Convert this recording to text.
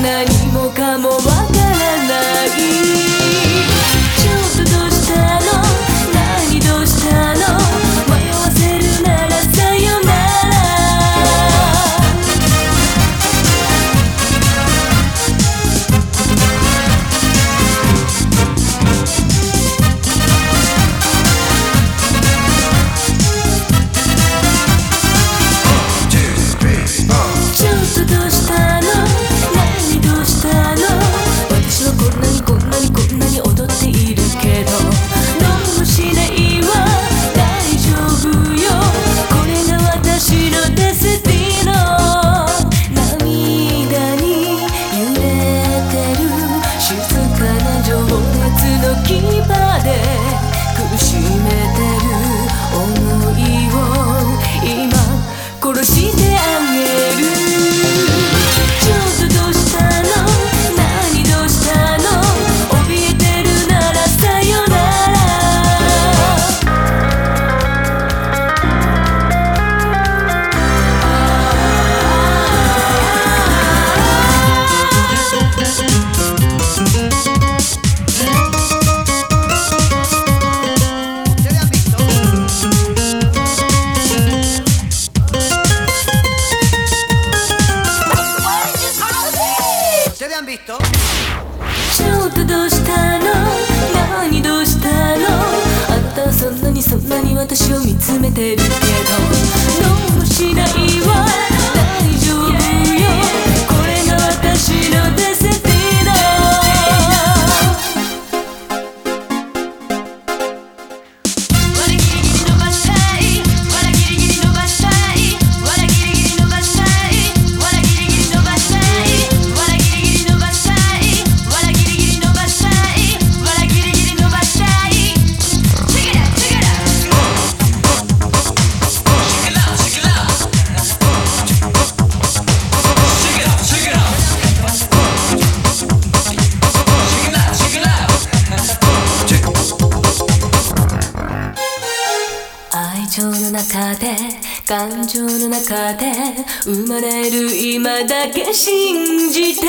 何もかもわからない。ちょっとしたの？何の？迷わせるならさよなら。ちょっとどうしたの？牙で苦しめてにそんなに私を見つめてるけどどうもしないわ中で感情の中で生まれる今だけ信じて。